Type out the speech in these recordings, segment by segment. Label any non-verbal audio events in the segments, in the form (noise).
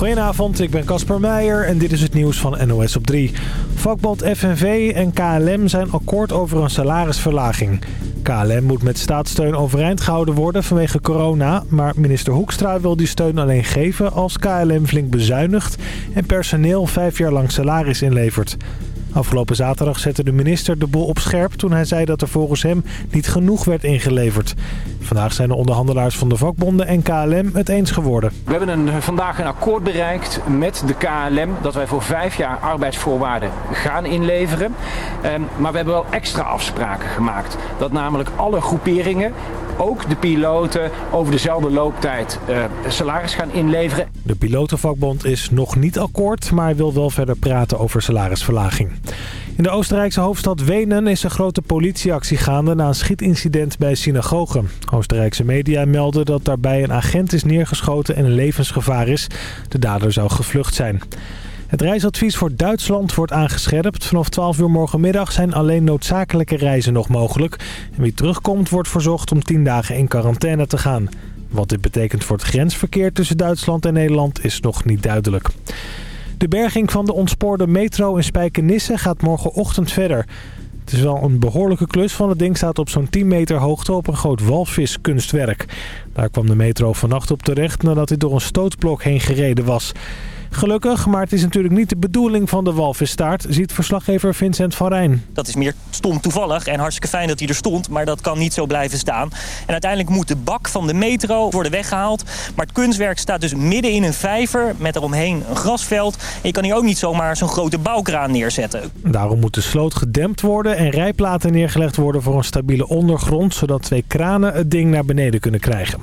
Goedenavond, ik ben Casper Meijer en dit is het nieuws van NOS op 3. Vakbond FNV en KLM zijn akkoord over een salarisverlaging. KLM moet met staatssteun overeind gehouden worden vanwege corona... maar minister Hoekstra wil die steun alleen geven als KLM flink bezuinigt... en personeel vijf jaar lang salaris inlevert. Afgelopen zaterdag zette de minister de boel op scherp toen hij zei dat er volgens hem niet genoeg werd ingeleverd. Vandaag zijn de onderhandelaars van de vakbonden en KLM het eens geworden. We hebben een, vandaag een akkoord bereikt met de KLM dat wij voor vijf jaar arbeidsvoorwaarden gaan inleveren. Um, maar we hebben wel extra afspraken gemaakt. Dat namelijk alle groeperingen, ook de piloten, over dezelfde looptijd uh, salaris gaan inleveren. De pilotenvakbond is nog niet akkoord, maar wil wel verder praten over salarisverlaging. In de Oostenrijkse hoofdstad Wenen is een grote politieactie gaande na een schietincident bij synagogen. Oostenrijkse media melden dat daarbij een agent is neergeschoten en een levensgevaar is. De dader zou gevlucht zijn. Het reisadvies voor Duitsland wordt aangescherpt. Vanaf 12 uur morgenmiddag zijn alleen noodzakelijke reizen nog mogelijk. Wie terugkomt wordt verzocht om 10 dagen in quarantaine te gaan. Wat dit betekent voor het grensverkeer tussen Duitsland en Nederland is nog niet duidelijk. De berging van de ontspoorde metro in Spijkenisse gaat morgenochtend verder. Het is wel een behoorlijke klus, van het ding staat op zo'n 10 meter hoogte op een groot walviskunstwerk. Daar kwam de metro vannacht op terecht nadat hij door een stootblok heen gereden was. Gelukkig, maar het is natuurlijk niet de bedoeling van de walvisstaart, ziet verslaggever Vincent van Rijn. Dat is meer stom toevallig en hartstikke fijn dat hij er stond, maar dat kan niet zo blijven staan. En uiteindelijk moet de bak van de metro worden weggehaald. Maar het kunstwerk staat dus midden in een vijver met eromheen een grasveld. En je kan hier ook niet zomaar zo'n grote bouwkraan neerzetten. Daarom moet de sloot gedempt worden en rijplaten neergelegd worden voor een stabiele ondergrond, zodat twee kranen het ding naar beneden kunnen krijgen.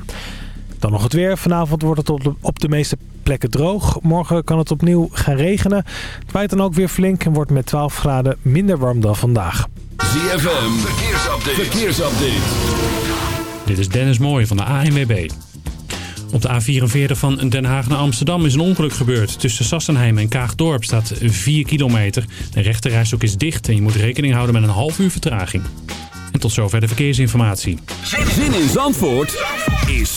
Dan nog het weer. Vanavond wordt het op de, meeste plekken droog. Morgen kan het opnieuw gaan regenen. Het waait dan ook weer flink en wordt met 12 graden minder warm dan vandaag. ZFM, verkeersupdate. verkeersupdate. Dit is Dennis Mooij van de ANWB. Op de A44 van Den Haag naar Amsterdam is een ongeluk gebeurd. Tussen Sassenheim en Kaagdorp staat 4 kilometer. De rechterrijstok is dicht en je moet rekening houden met een half uur vertraging. En tot zover de verkeersinformatie. Zin in Zandvoort is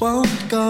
Won't go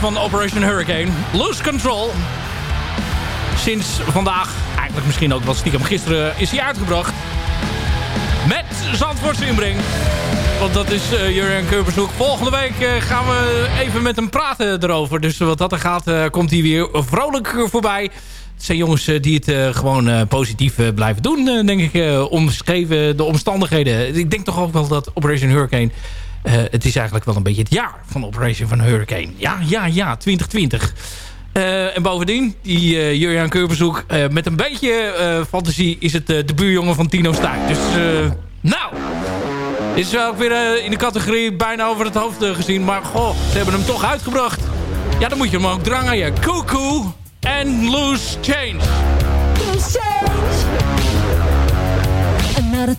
van Operation Hurricane. Lose Control. Sinds vandaag, eigenlijk misschien ook wel stiekem gisteren, is hij uitgebracht. Met Zandvoortse inbreng. Want dat is uh, Jurgen Keurbershoek. Volgende week uh, gaan we even met hem praten erover. Dus wat dat er gaat, uh, komt hij weer vrolijk voorbij. Het zijn jongens die het gewoon positief blijven doen, denk ik. omschreven de omstandigheden. Ik denk toch ook wel dat Operation Hurricane... het is eigenlijk wel een beetje het jaar van Operation van Hurricane. Ja, ja, ja, 2020. en bovendien, die uh, Jurjan Keurbezoek... met een beetje fantasie is het de buurjongen van Tino Stuyt. Dus, nou... Is wel weer uh, in de categorie bijna over het hoofd uh, gezien. Maar goh, ze hebben hem toch uitgebracht. Ja, dan moet je hem ook drangen. Cuckoo en Loose Change. Loose change. Another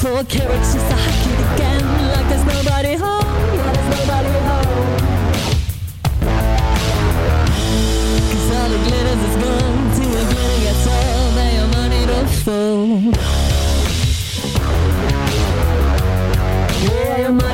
24 carats just to hack it again. Like there's nobody home. Yeah, there's nobody home. all the glitters is gone the glitter gets your money fall. Yeah, your money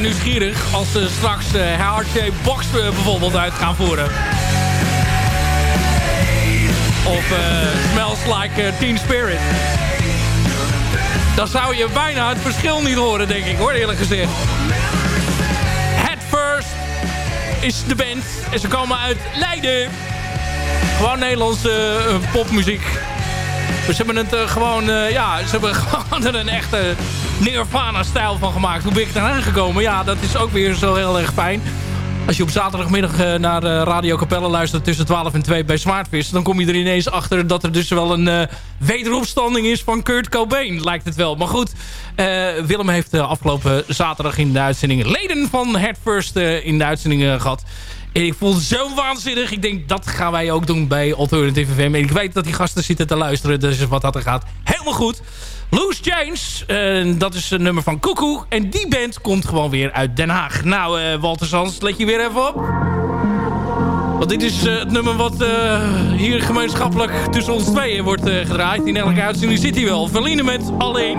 nieuwsgierig als ze straks uh, Hard Shape Box eh, bijvoorbeeld uit gaan voeren. Of eh, Smells Like Teen Spirit. Dan zou je bijna het verschil niet horen, denk ik hoor, eerlijk gezegd. Head First is de band. En ze komen uit Leiden. Gewoon Nederlandse popmuziek. Ze hebben het gewoon, ja, ze hebben (laughs) gewoon er een echte Nirvana-stijl van gemaakt. Hoe ben ik daar aangekomen? Ja, dat is ook weer zo heel erg fijn. Als je op zaterdagmiddag uh, naar Radio Capelle luistert tussen 12 en 2 bij Zwaardvis... dan kom je er ineens achter dat er dus wel een wederopstanding is van Kurt Cobain, lijkt het wel. Maar goed, Willem heeft afgelopen zaterdag in de uitzending... leden van Head in de uitzending gehad. En ik voel het zo waanzinnig. Ik denk, dat gaan wij ook doen bij Alternative FM. En ik weet dat die gasten zitten te luisteren. Dus wat dat er gaat, helemaal goed. Loose James, uh, dat is een nummer van Koekoe. En die band komt gewoon weer uit Den Haag. Nou, uh, Walter Sans, let je weer even op. Want dit is uh, het nummer wat hier gemeenschappelijk tussen ons tweeën wordt gedraaid. In elke uitzending zit hij wel. Verliezen met Alleen.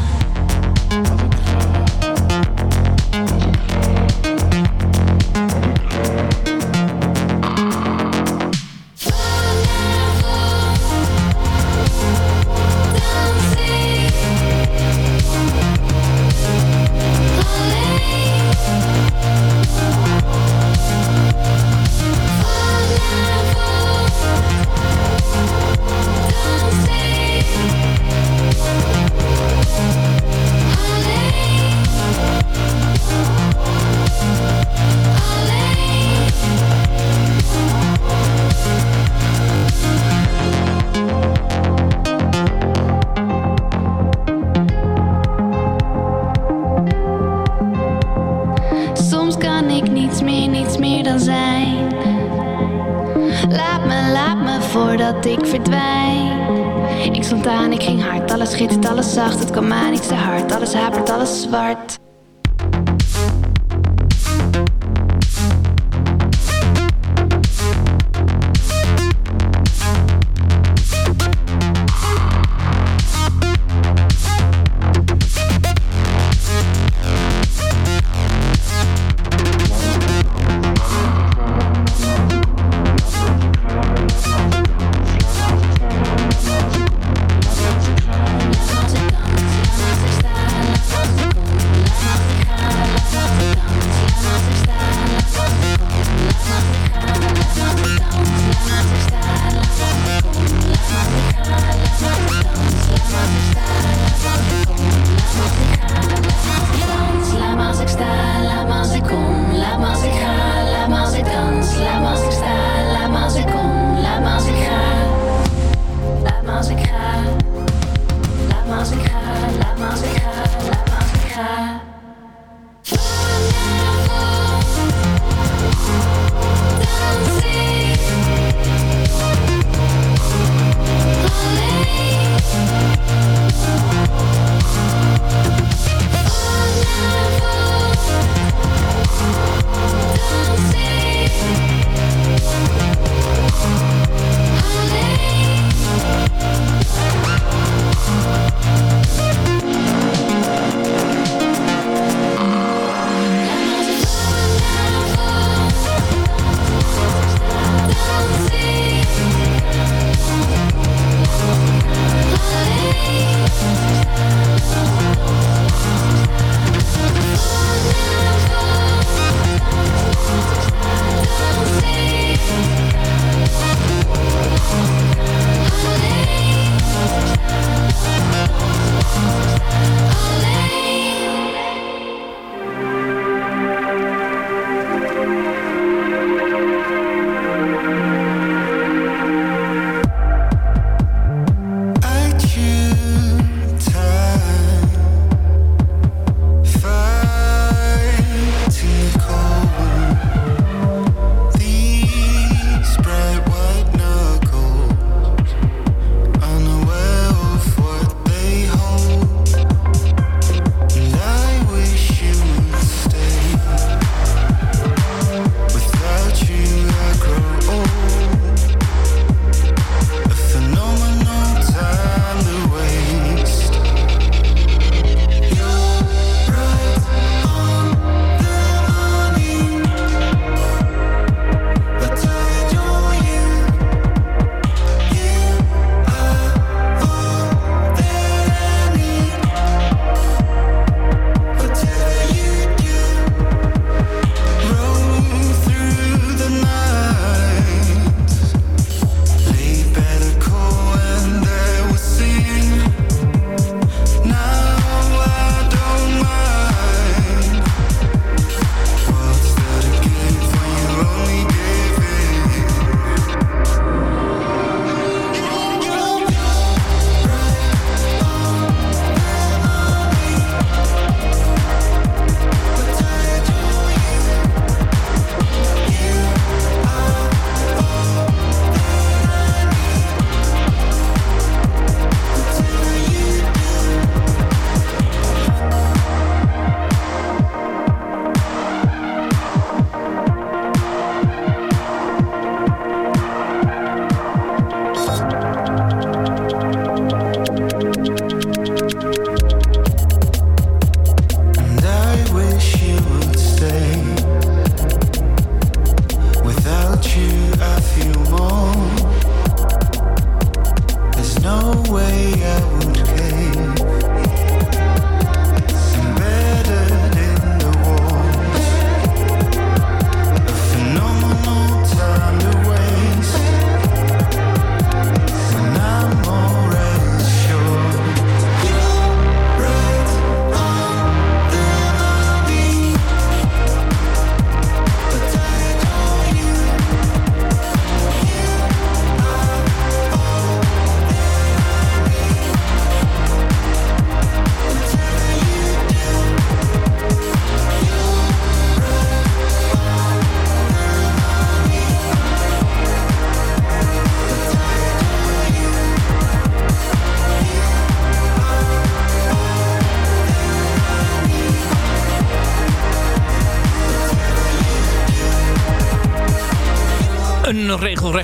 Zwart.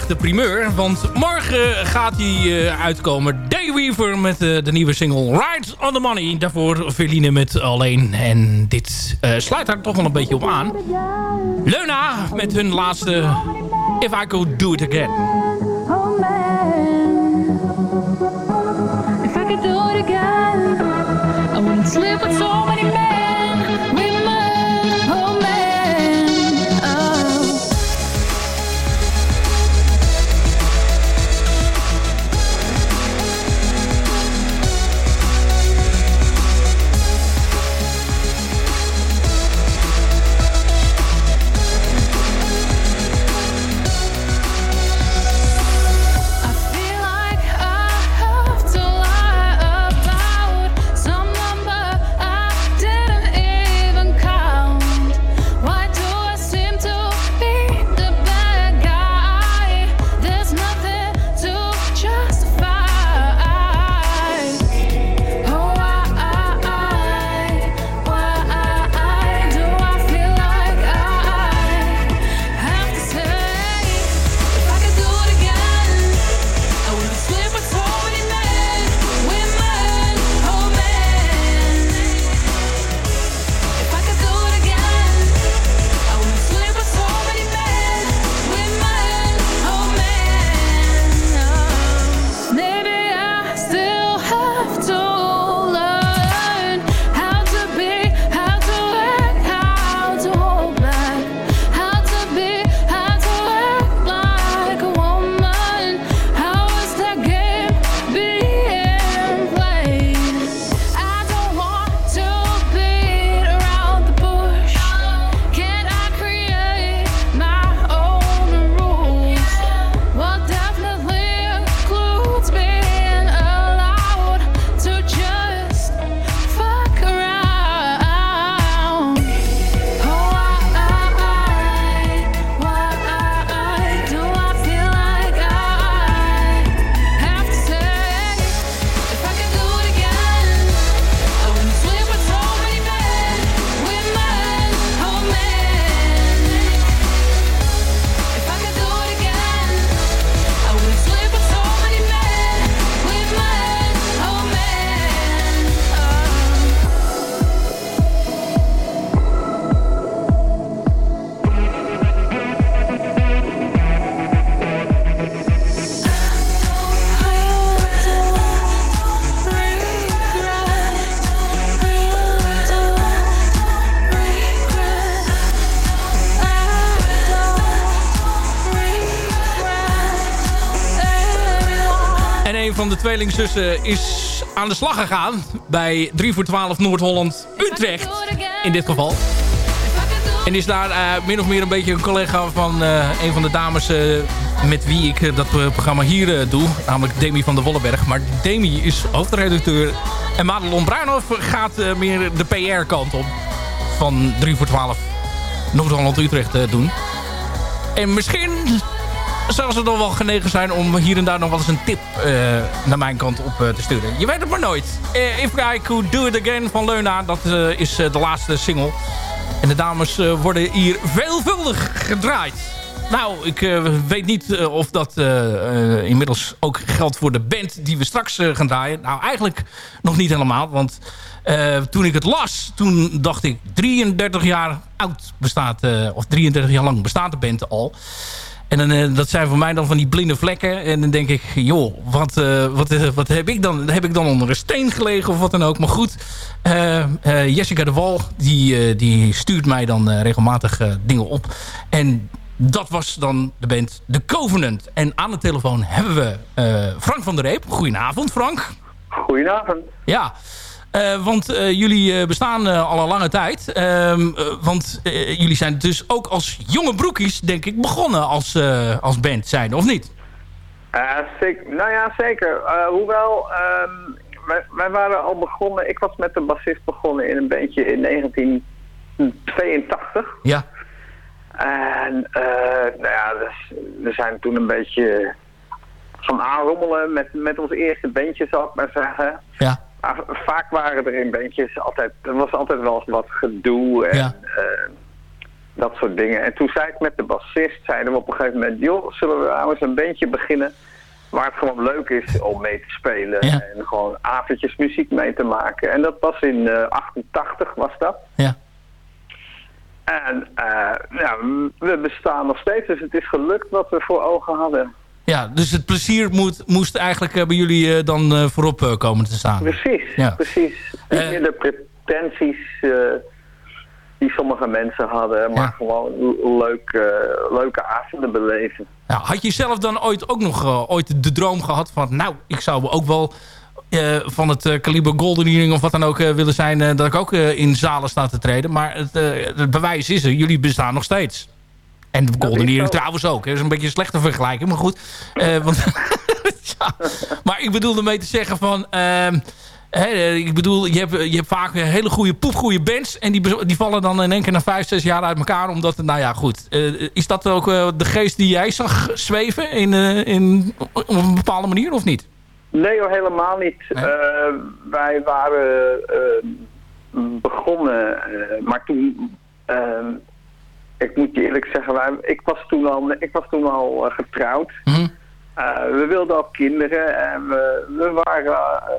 Regelrechte primeur. Want morgen gaat hij eh, uitkomen. Dayweaver met eh, de nieuwe single Ride on the Money. Daarvoor Verline met Alleen. En dit eh, sluit daar toch wel een beetje op aan. Leuna met hun laatste If I Could Do It Again. Tweelingzussen is aan de slag gegaan bij 3 voor 12 Noord-Holland Utrecht. In dit geval. En is daar eh, min of meer een beetje een collega van eh, een van de dames eh, met wie ik dat programma hier doe. Namelijk Demi van der Wolleberg. Maar Demi is hoofdredacteur. En Madelon Bruinhoff gaat meer de PR-kant op. Van 3 voor 12 Noord-Holland Utrecht doen. En misschien zou ze dan wel genegen zijn om hier en daar nog wel eens een tip eh, naar mijn kant op eh, te sturen. Je weet het maar nooit. Eh, If I Could Do It Again van Leuna, dat is de laatste single. En de dames worden hier veelvuldig gedraaid. Nou, ik weet niet of dat inmiddels ook geldt voor de band die we straks gaan draaien. Nou, eigenlijk nog niet helemaal, want toen ik het las, toen dacht ik 33 jaar oud bestaat, of 33 jaar lang bestaat de band al. En dan, eh, dat zijn voor mij dan van die blinde vlekken. En dan denk ik, joh, wat, eh, wat, eh, wat heb ik dan? Heb ik dan onder een steen gelegen of wat dan ook? Maar goed, Jessica de Wal, die, die stuurt mij dan regelmatig dingen op. En dat was dan de band The Covenant. En aan de telefoon hebben we Frank van der Reep. Goedenavond, Frank. Goedenavond. Ja, eh, want eh, jullie eh, bestaan al een lange tijd. Ehm, eh, want jullie zijn dus ook als jonge broekies, denk ik, begonnen als, als band zijn, of niet? Zeker, nou ja, zeker. Hoewel, ehm, wij, wij waren al begonnen, ik was met de bassist begonnen in een bandje in 1982. Ja. En nou ja, dus, we zijn toen een beetje gaan aanrommelen met, met ons eerste bandje, zal ik maar zeggen. Ja. Vaak waren er in bandjes altijd, er was altijd wel eens wat gedoe. En, Ja. eh, dat soort dingen. En toen zei ik met de bassist, zeiden we op een gegeven moment... joh, zullen we nou eens een bandje beginnen... waar het gewoon leuk is om mee te spelen... Ja. en gewoon avondjes muziek mee te maken. En dat was in eh 88 was dat. Ja. En eh, ja, we bestaan nog steeds, dus het is gelukt wat we voor ogen hadden. Ja, dus het plezier moet, moest eigenlijk eh, bij jullie eh, dan eh, voorop komen te staan. Precies, Ja. precies. Niet meer de pretenties die sommige mensen hadden, maar Ja. gewoon l- leuk, eh, leuke avonden beleven. Had je zelf dan ooit ook nog ooit de droom gehad van... nou, ik zou ook wel van het kaliber Golden Earring of wat dan ook willen zijn... dat ik ook in zalen sta te treden. Maar het, het bewijs is er, jullie bestaan nog steeds. En de Golden Earring trouwens ook. Dat is een beetje een slechte vergelijking, maar goed. Eh, (laughs) want, (laughs) ja, maar ik bedoel ermee te zeggen van... ehm, hè, eh, ik bedoel, je hebt, je hebt vaak hele goede, poepgoeie bands... en die, die vallen dan in één keer na vijf, zes jaar uit elkaar... omdat, nou ja, goed. Eh, is dat ook de geest die jij zag zweven in, in, op een bepaalde manier, of niet? Nee hoor, helemaal niet. Nee? Wij waren begonnen, maar toen... ik moet je eerlijk zeggen, wij, ik was toen al, ik was toen al eh, getrouwd. Mhm. Eh, we wilden al kinderen en we, we, waren, eh,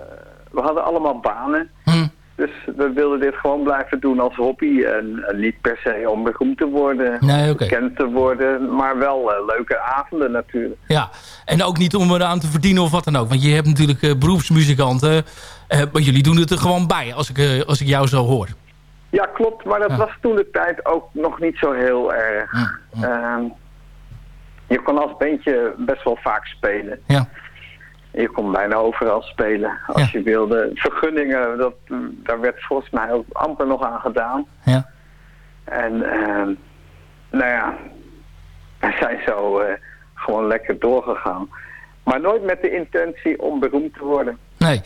we hadden allemaal banen. Hm. Dus we wilden dit gewoon blijven doen als hobby. En, en niet per se om beroemd te worden, Nee, bekend te worden. Maar wel leuke avonden natuurlijk. Ja, en ook niet om eraan te verdienen of wat dan ook. Want je hebt natuurlijk beroepsmuzikanten. maar jullie doen het er gewoon bij, als ik, als ik jou zo hoor. Ja, klopt. Maar dat Ja. was toen de tijd ook nog niet zo heel erg. Hm, Ehm, je kon als bandje best wel vaak spelen. Ja. Je kon bijna overal spelen als je wilde. Vergunningen, dat, daar werd volgens mij ook amper nog aan gedaan. Ja. En ehm, nou ja, we zijn zo eh, gewoon lekker doorgegaan. Maar nooit met de intentie om beroemd te worden. Nee.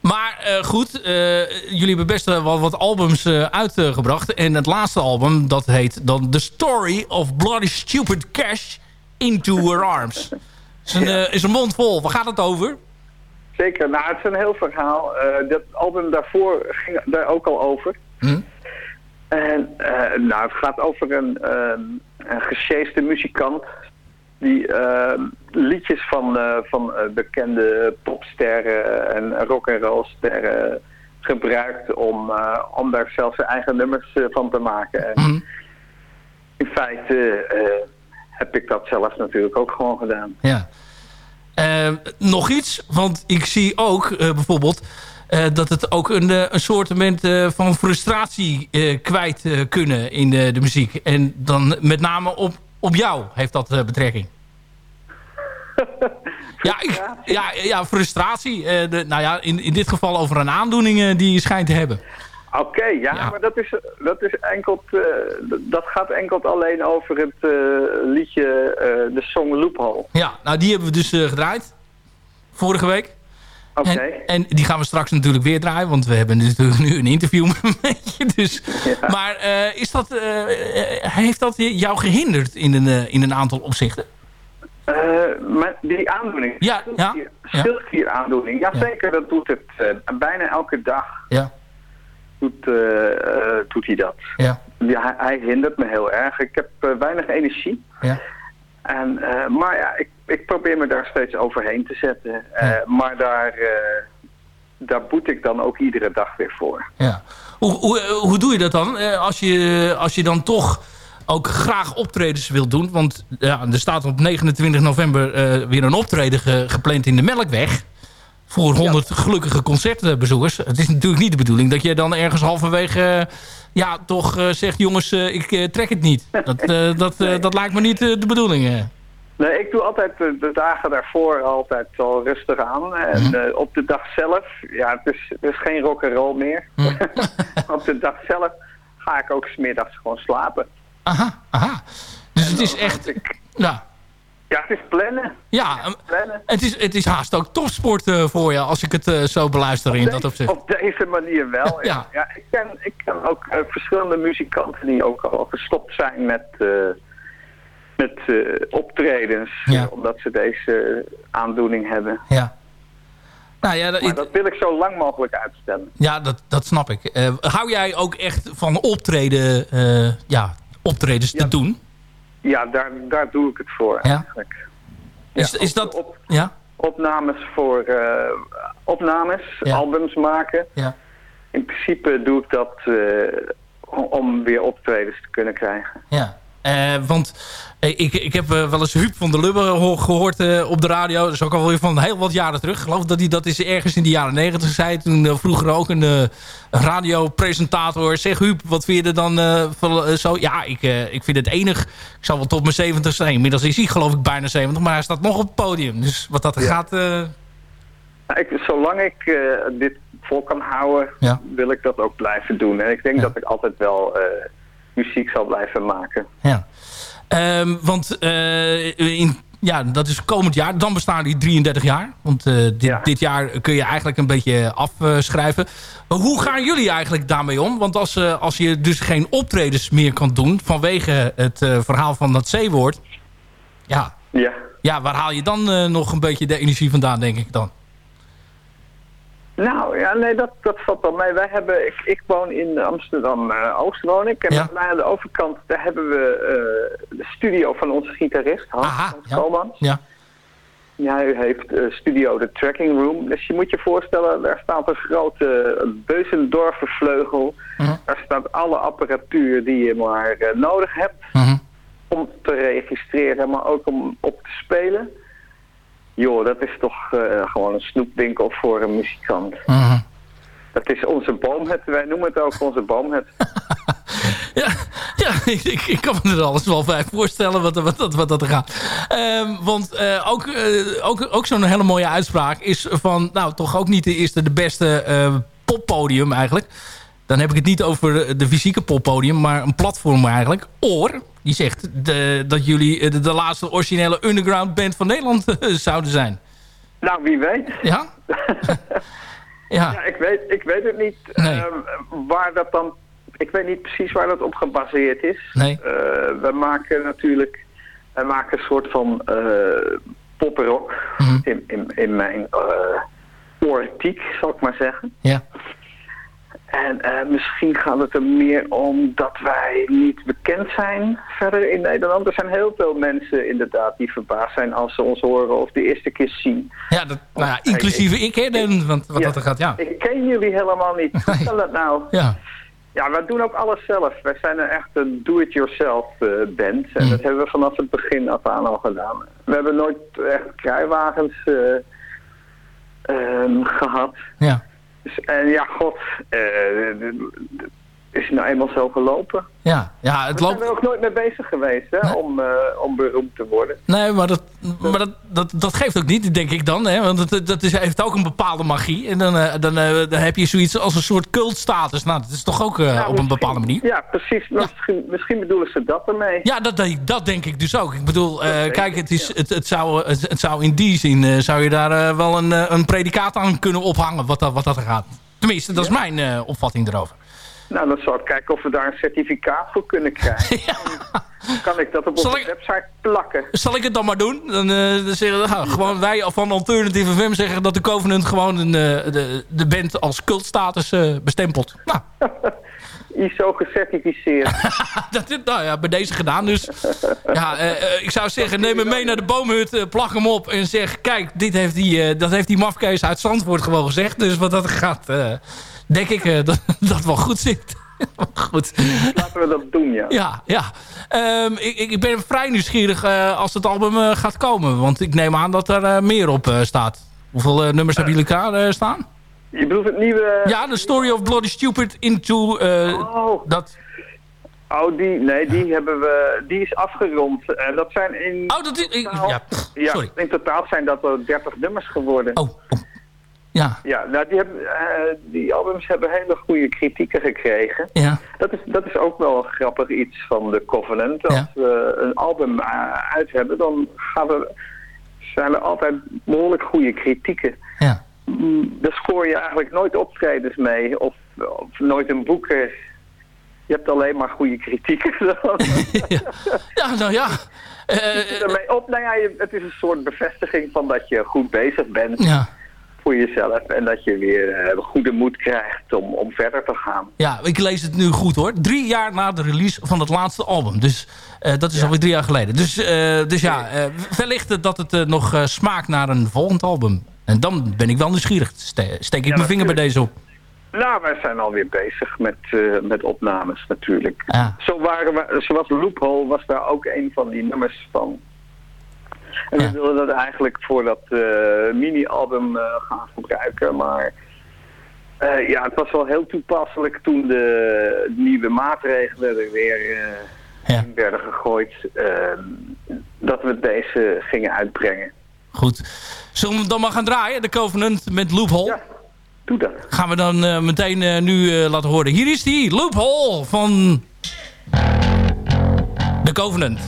Maar eh, goed, eh, jullie hebben best eh, wel wat albums uitgebracht. En het laatste album, dat heet dan The Story of Bloody Stupid Cash Into Her Arms. Is een, is een mond vol. Waar gaat het over? Zeker, nou het is een heel verhaal. Dat album daarvoor ging daar ook al over. Hm? En nou, het gaat over een, een muzikant die ehm, liedjes van, eh, van eh, bekende popsterren en rock and roll sterren gebruikt om, eh, om daar zelf zijn eigen nummers van te maken. En Hm? in feite heb ik dat zelf natuurlijk ook gewoon gedaan. Ja. Eh, nog iets, want ik zie ook bijvoorbeeld... dat het ook een, een soort eh, van frustratie kwijt kunnen in de, de muziek. En dan met name op, op jou heeft dat eh, betrekking. (laughs) Ja, ik, ja, ja, frustratie. Eh, de, nou ja, in, in dit geval over een aandoening eh, die je schijnt te hebben. Oké, ja, Ja. maar dat is, dat is enkel, dat gaat enkel alleen over het liedje, de song Loophole. Ja, nou die hebben we dus gedraaid. Vorige week. Oké. En, en die gaan we straks natuurlijk weer draaien. Want we hebben natuurlijk nu een interview (laughs) met je. Dus. Ja. Maar eh, is dat, eh, eh, heeft dat jou gehinderd in een, in een aantal opzichten? Maar die aandoening, Ja, ja, ja. schildklieraandoening, ja, zeker, dat doet het. bijna elke dag Ja, doet, doet hij dat. ja, Ja, hij, hij hindert me heel erg. Ik heb weinig energie. ja. En, eh, maar ja, ik, ik probeer me daar steeds overheen te zetten. Eh, Ja. Maar daar, eh, daar boet ik dan ook iedere dag weer voor. ja. Hoe, hoe, hoe doe je dat dan? Als, je, als je dan toch ook graag optredens wilt doen. Want ja, er staat op 29 november weer een optreden ge- gepland in de Melkweg. Voor 100 gelukkige concertbezoekers. Het is natuurlijk niet de bedoeling dat je dan ergens halverwege... ja, toch eh, zegt jongens, eh, ik eh, trek het niet. Dat, (laughs) dat, dat lijkt me niet de bedoeling. Nee, ik doe altijd de, de dagen daarvoor altijd al rustig aan. En Mhm. op de dag zelf, ja, het is, het is geen rock and roll meer. Mhm. (laughs) op de dag zelf ga ik ook smiddags gewoon slapen. Aha, aha. Dus het is echt... Ik, Ja, ja, het is plannen. ja eh, plannen. het, is, het is haast ook topsport eh, voor je... als ik het eh, zo beluister in dat opzicht. Op deze manier wel. (laughs) Ja. ja. ik, ken, ik ken ook eh, verschillende muzikanten die ook al gestopt zijn met, met optredens. Ja. omdat ze deze aandoening hebben. Ja. Nou ja, dat, Maar dat wil ik zo lang mogelijk uitstellen. ja dat, dat snap ik. Hou jij ook echt van optreden... ja, optredens te doen. Ja, daar, daar doe ik het voor Ja. eigenlijk. Is, Ja, is op- dat... op- Ja? opnames voor eh, opnames, Ja. albums maken. Ja. In principe doe ik dat eh, om- om weer optredens te kunnen krijgen. Ja. Eh, want eh, ik, ik heb eh, wel eens Huub van der Lubbe ho- gehoord eh, op de radio. Dat is ook alweer van heel wat jaren terug. Ik geloof dat hij dat is ergens in de jaren negentig zei. Toen vroeger ook een radiopresentator. Zeg Huub, wat vind je er dan van zo? Ja, ik, ik vind het enig. Ik zal wel tot mijn 70 zijn. Inmiddels is hij geloof ik bijna 70. Maar hij staat nog op het podium. Dus wat dat er Ja. gaat... Nou, ik, zolang ik dit vol kan houden, Ja. wil ik dat ook blijven doen. En ik denk Ja. dat ik altijd wel muziek zal blijven maken. Ja. Ehm, want eh, in, ja, dat is komend jaar. Dan bestaan die 33 jaar. Want eh, dit, Ja. dit jaar kun je eigenlijk een beetje afschrijven. Maar hoe gaan jullie eigenlijk daarmee om? Want als, eh, als je dus geen optredens meer kan doen... vanwege het verhaal van dat C-woord... Ja, Ja. ja, waar haal je dan nog een beetje de energie vandaan, denk ik dan? Nou, ja, nee, dat, dat valt wel mee. Wij hebben, ik, ik woon in Amsterdam-Oost, woon ik. En Ja. aan de overkant, daar hebben we eh, de studio van onze gitarist, Hans, Aha, Hans ja. Ja, Ja, hij heeft eh, studio de Tracking Room. Dus je moet je voorstellen, daar staat een grote Beuzendorfer vleugel. Mhm. Daar staat alle apparatuur die je maar eh, nodig hebt Mhm. om te registreren, maar ook om op te spelen. Joh, dat is toch eh, gewoon een snoepwinkel voor een muzikant. Mhm. Dat is onze boomhut. Wij noemen het ook onze boomhut. (laughs) Ja, ja ik, ik, kan me er alles wel bij voorstellen wat, wat, wat, wat dat er gaat. Ehm, want eh, ook, eh, ook, ook zo'n hele mooie uitspraak is van... nou, toch ook niet de eerste, de beste poppodium eigenlijk. Dan heb ik het niet over de fysieke poppodium, maar een platform eigenlijk. Oor, die zegt de, dat jullie eh, de, de laatste originele underground band van Nederland eh, zouden zijn. Nou, wie weet. Ja? (laughs) ja. Ja, ik weet, ik weet het niet Nee. ehm, waar dat dan... Ik weet niet precies waar dat op gebaseerd is. Nee. Eh, we maken natuurlijk... We maken een soort van poprock Mhm. in, in, in mijn oortiek, zal ik maar zeggen. Ja. En eh, misschien gaat het er meer om dat wij niet bekend zijn verder in Nederland. Er zijn heel veel mensen inderdaad die verbaasd zijn als ze ons horen of de eerste keer zien. Ja, dat, nou ja, inclusief ik, hè, dan, want wat Ja. dat er gaat, ja. Ik ken jullie helemaal niet. Hoe kan dat nou? Ja, Ja, wij doen ook alles zelf. Wij zijn een echt een do-it-yourself eh, band. En Mm. dat hebben we vanaf het begin af aan al gedaan. We hebben nooit echt kruiwagens eh, ehm, gehad. ja. En ja, god, het nou eenmaal zo gelopen. Ja, ja het We loopt... zijn er ook nooit mee bezig geweest hè, Nee. om, eh, om beroemd te worden. Nee, maar, dat, maar dat, dat, dat geeft ook niet, denk ik dan. Hè? Want dat, dat is, heeft ook een bepaalde magie. En dan, eh, dan, eh, dan heb je zoiets als een soort cultstatus. Nou, dat is toch ook op een bepaalde manier. Ja, precies. Misschien, misschien bedoelen ze dat ermee. Ja, dat, denk- dat denk ik dus ook. Ik bedoel, kijk, het, is, ja. het, het, zou, het, het zou in die zin... zou je daar wel een, een predicaat aan kunnen ophangen wat dat, wat dat er gaat. Tenminste, dat is mijn opvatting erover. Nou, dan zal ik kijken of we daar een certificaat voor kunnen krijgen. (laughs) Kan ik dat op Zal onze ik- website plakken? Zal ik het dan maar doen? Dan, eh, dan zeggen nou, gewoon wij van Alternative FM zeggen dat de Covenant gewoon een, eh, de, de band als cultstatus eh, bestempelt. Nou, (laughs) ISO gecertificeerd. (laughs) dat is nou ja, bij deze gedaan. Dus ja, ik zou zeggen, neem hem mee naar de boomhut, plak hem op en zeg... Kijk, dit heeft die, dat heeft die mafkees uit Zandvoort gewoon gezegd. Dus wat dat gaat, denk ik eh, dat (laughs) dat wel goed zit. (laughs) goed. Laten we dat doen, ja. Ja, ja. Ehm, ik, ik ben vrij nieuwsgierig eh, als het album eh, gaat komen. Want ik neem aan dat er meer op staat. Hoeveel nummers hebben jullie klaar eh, staan? Je bedoelt het nieuwe... Ja, The Story of Bloody Stupid into... Oh, dat... oh die, nee, die hebben we... Die is afgerond. En dat zijn in... Oh, dat is... ik- totaal- ja, pff, ja, sorry. in totaal zijn dat er 30 nummers geworden. Oh, oh. Ja, Ja, nou, die, hebben, eh, die albums hebben hele goede kritieken gekregen. ja. Dat is, dat is ook wel een grappig iets van de Covenant. Als Ja. we een album eh, uit hebben, dan gaan we, zijn er altijd behoorlijk goede kritieken. Ja. Mm, Daar scoor je eigenlijk nooit optredens mee of, of nooit een boek. Je hebt alleen maar goede kritieken. (laughs) ja, nou ja. Daarmee op, nou ja, het is een soort bevestiging van dat je goed bezig bent. ja. Voor jezelf. En dat je weer eh, goede moed krijgt om, om verder te gaan. Ja, ik lees het nu goed hoor. Drie jaar na de release van het laatste album. Dus eh, dat is alweer drie jaar geleden. Dus, eh, dus ja, eh, wellicht dat het nog smaakt naar een volgend album. En dan ben ik wel nieuwsgierig. Ste steek ik Ja, mijn vinger bij deze op. Nou, wij zijn alweer bezig met, met opnames natuurlijk. Ja. Zo waren we, zoals Loophole was daar ook een van die nummers van. En we wilden dat eigenlijk voor dat eh, mini-album eh, gaan gebruiken. Maar eh, ja, het was wel heel toepasselijk toen de nieuwe maatregelen er weer Ja. in werden gegooid. eh, dat we deze gingen uitbrengen. Goed. Zullen we hem dan maar gaan draaien? De Covenant met Loophole. Ja, doe dat. Gaan we dan meteen nu laten horen. Hier is die, Loophole van de Covenant.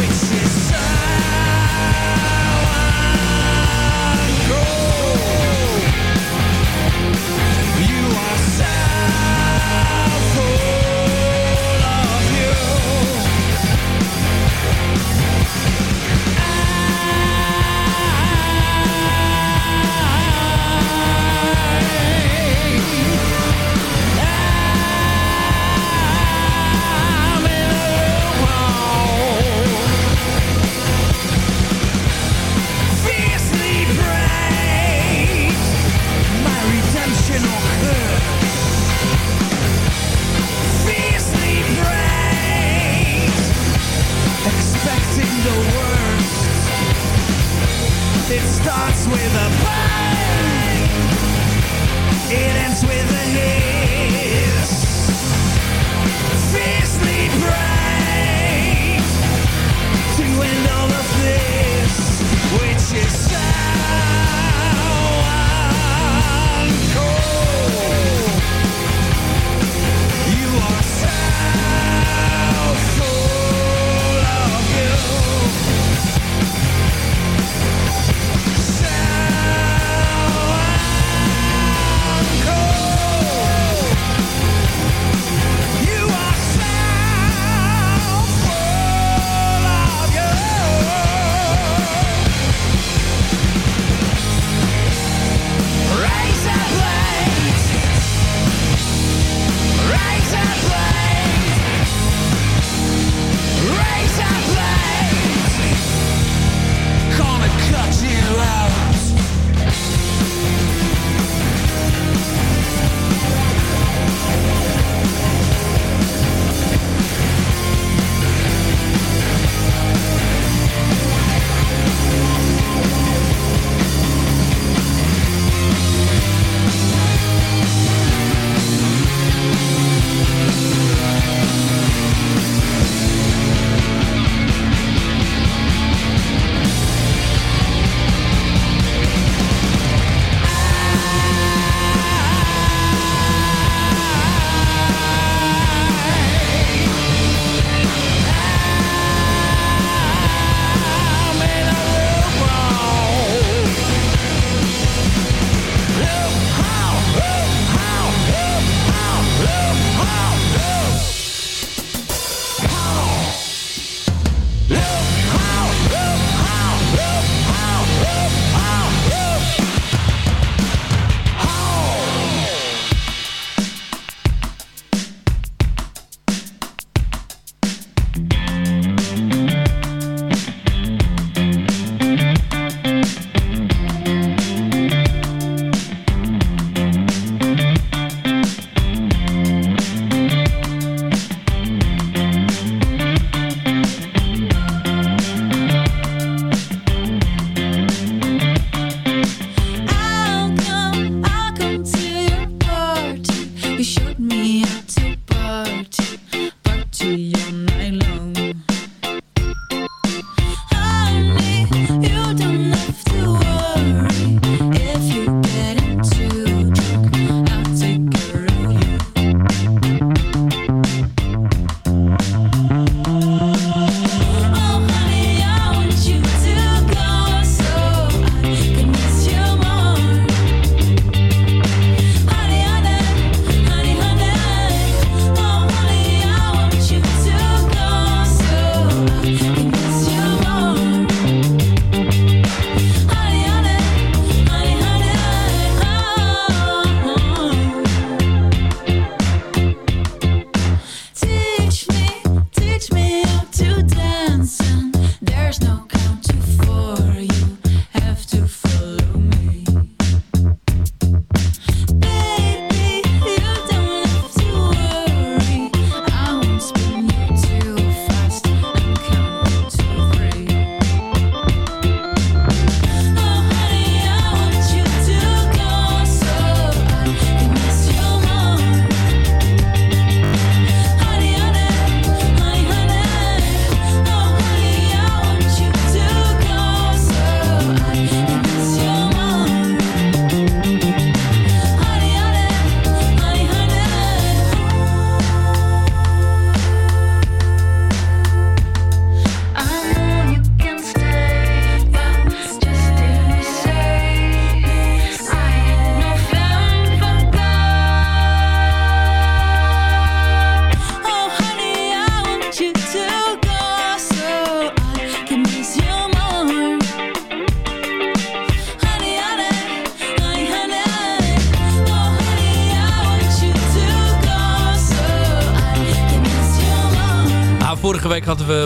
voice.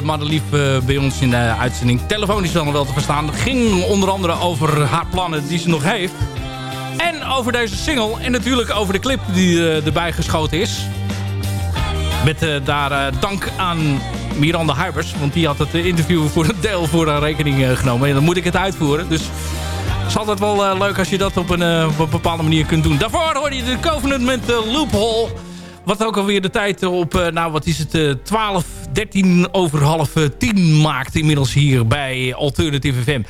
Madelief eh, bij ons in de uitzending. Telefonisch dan wel te verstaan. Ging onder andere over haar plannen die ze nog heeft. En over deze single. En natuurlijk over de clip die eh, erbij geschoten is. Met eh, daar dank aan Miranda Huibers. Want die had het interview voor een deel voor haar rekening genomen. En dan moet ik het uitvoeren. Dus het is altijd wel leuk als je dat op een, op een bepaalde manier kunt doen. Daarvoor hoorde je de Covenant met de Loophole. Wat ook alweer de tijd op, eh, nou wat is het, eh, 12, 13 over half eh, 10 maakt inmiddels hier bij Alternative FM.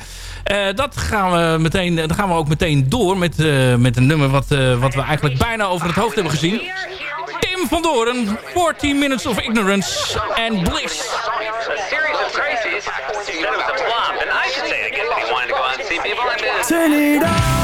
Eh, dat gaan we meteen, dan gaan we ook meteen door met, eh, met een nummer wat, eh, wat we eigenlijk bijna over het hoofd hebben gezien. Tim van Doren, 14 Minutes of Ignorance and Bliss. A series of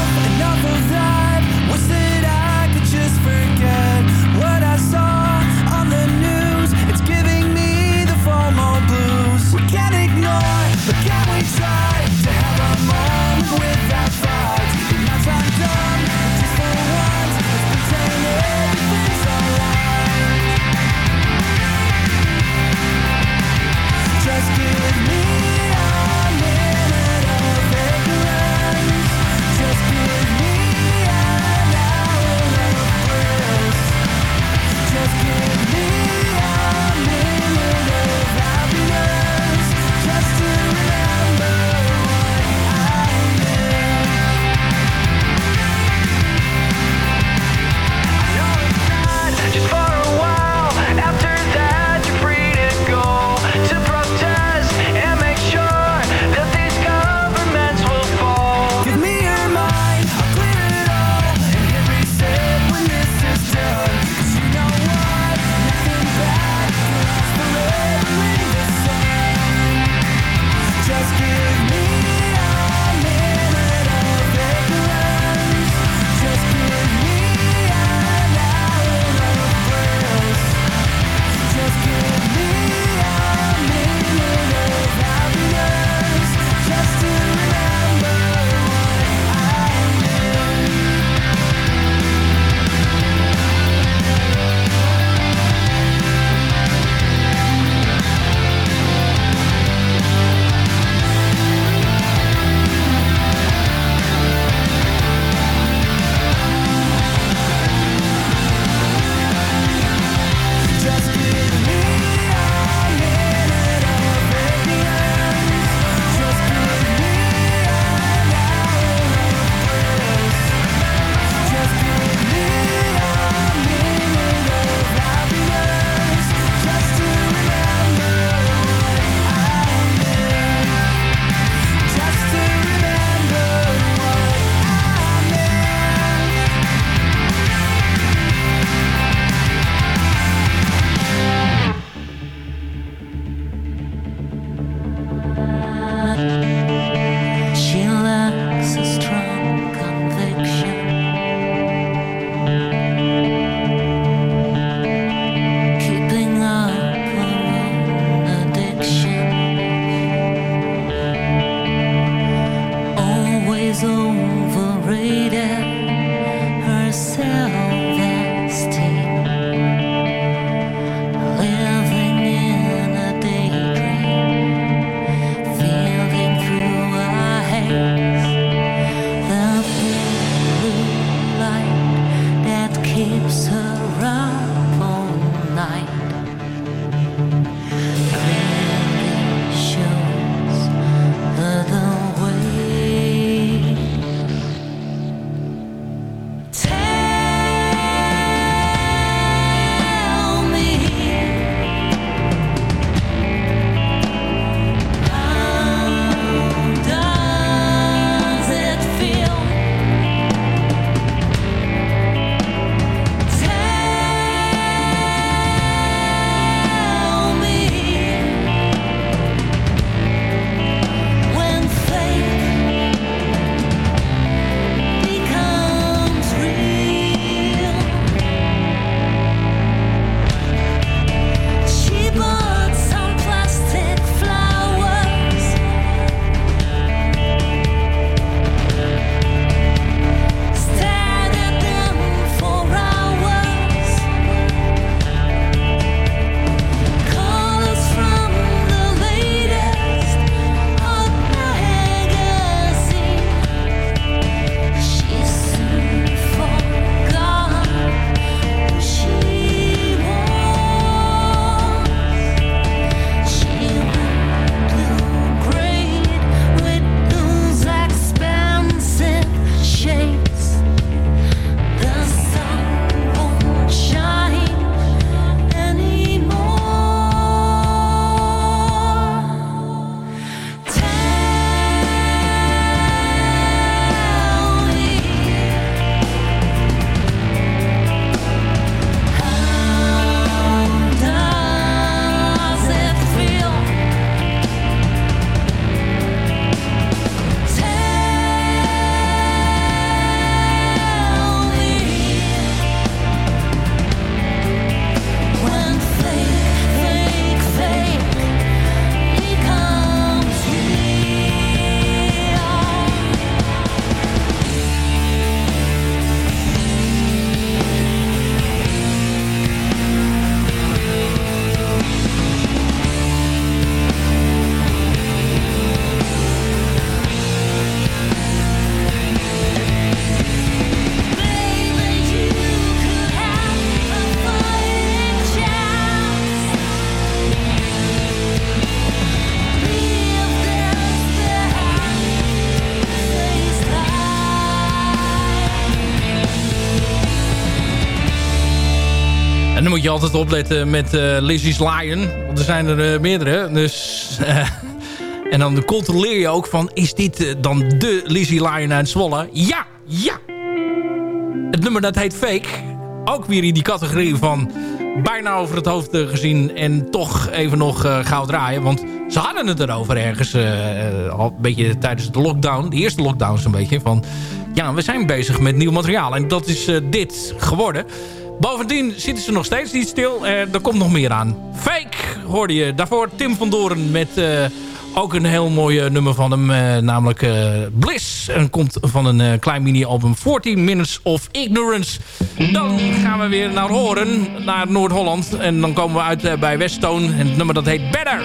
altijd opletten met eh Lizzie's Lion. Want er zijn er eh, meerdere. Dus, eh, en dan controleer je ook van... is dit dan de Lizzie Lion uit Zwolle? Ja, ja. Het nummer dat heet Fake. Ook weer in die categorie van bijna over het hoofd gezien... en toch even nog gauw draaien. Want ze hadden het erover ergens al een beetje tijdens de lockdown. De eerste lockdown zo'n beetje. Van ja, we zijn bezig met nieuw materiaal. En dat is dit geworden. Bovendien zitten ze nog steeds niet stil. Eh, er komt nog meer aan. Fake hoorde je. Daarvoor Tim van Doren met eh, ook een heel mooi nummer van hem. eh, namelijk Bliss. En komt van een klein mini-album 14 Minutes of Ignorance. Dan gaan we weer naar Horen. Naar Noord-Holland. En dan komen we uit bij Weststone. En het nummer dat heet Better.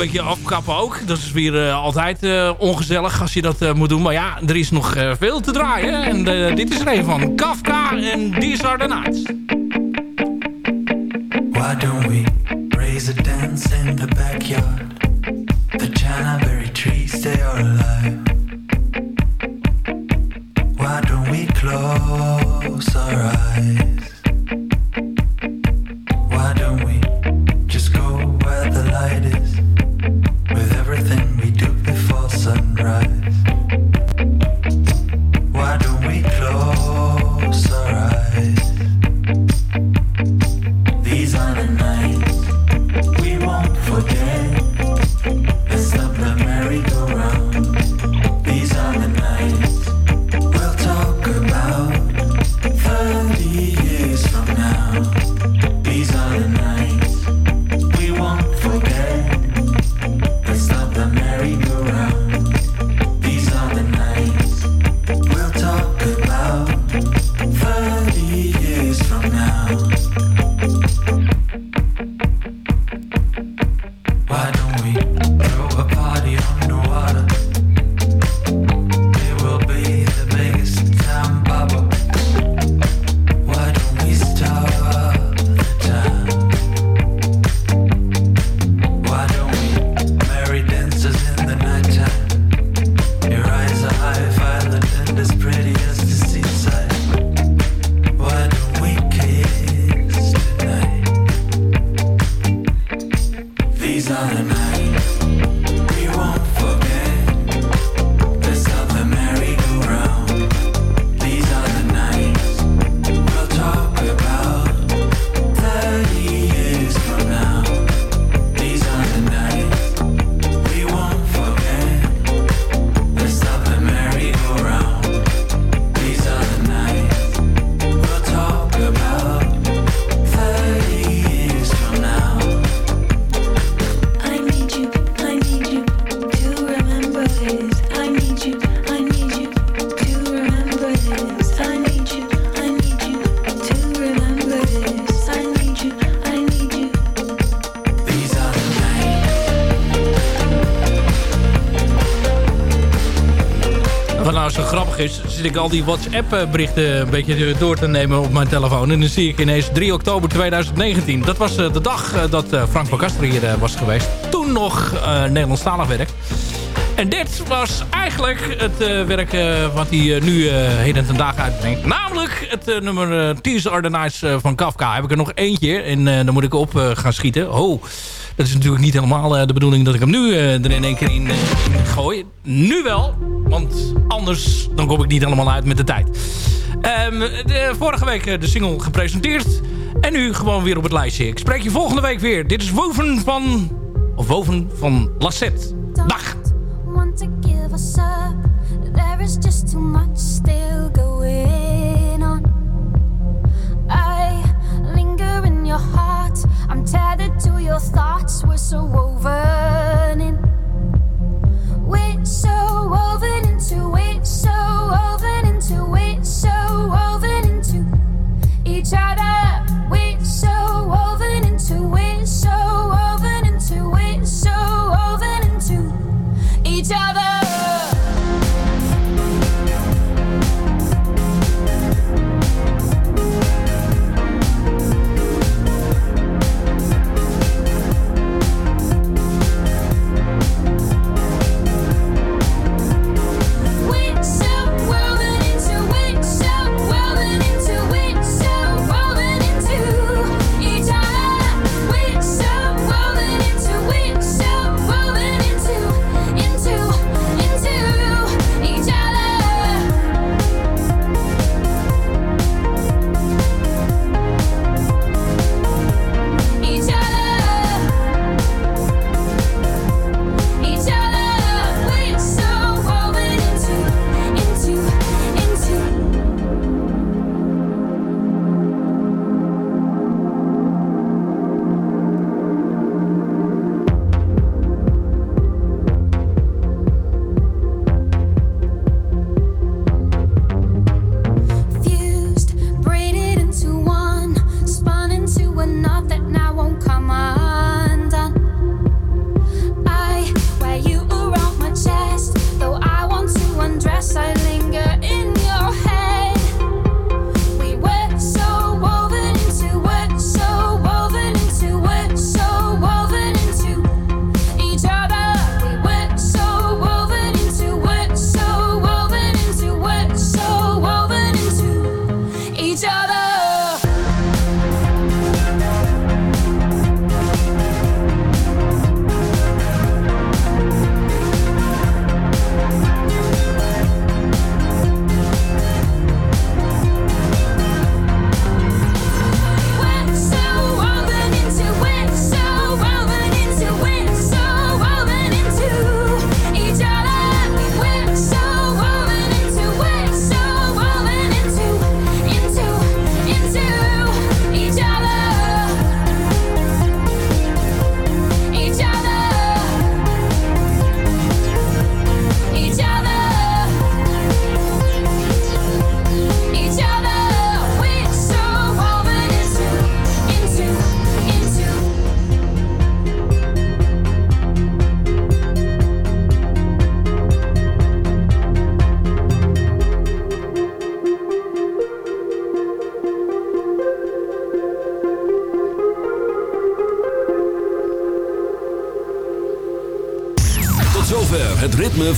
Beetje afkappen ook. Dat is weer eh, altijd eh, ongezellig als je dat eh, moet doen. Maar ja, er is nog veel te draaien. En dit is er een van. Kafka en These Are The Nights. Why we raise a dance in the backyard? Ik al die WhatsApp-berichten een beetje door te nemen op mijn telefoon. En dan zie ik ineens 3 oktober 2019. Dat was eh, de dag eh, dat eh, Frank van Kaster hier eh, was geweest. Toen nog eh Nederlandstalig werk. En dit was eigenlijk het eh, werk eh, wat hij eh, nu eh, heden ten dagen uitbrengt. Namelijk het eh, nummer Tears Are The eh, van Kafka. Heb ik er nog eentje en eh, dan moet ik op eh, gaan schieten. Oh, dat is natuurlijk niet helemaal eh, de bedoeling dat ik hem nu eh, er in één keer in, eh, in gooi. Nu wel, want anders dan kom ik niet helemaal uit met de tijd. Ehm, de, vorige week de single gepresenteerd. En nu gewoon weer op het lijstje. Ik spreek je volgende week weer. Dit is Woven van... Of Woven van Lassette. Dag! your heart. I'm tethered to your thoughts. We're so woven in. We're so woven into it. So woven into it. So woven into each other. We're so woven into it. So woven into it. So woven into each other.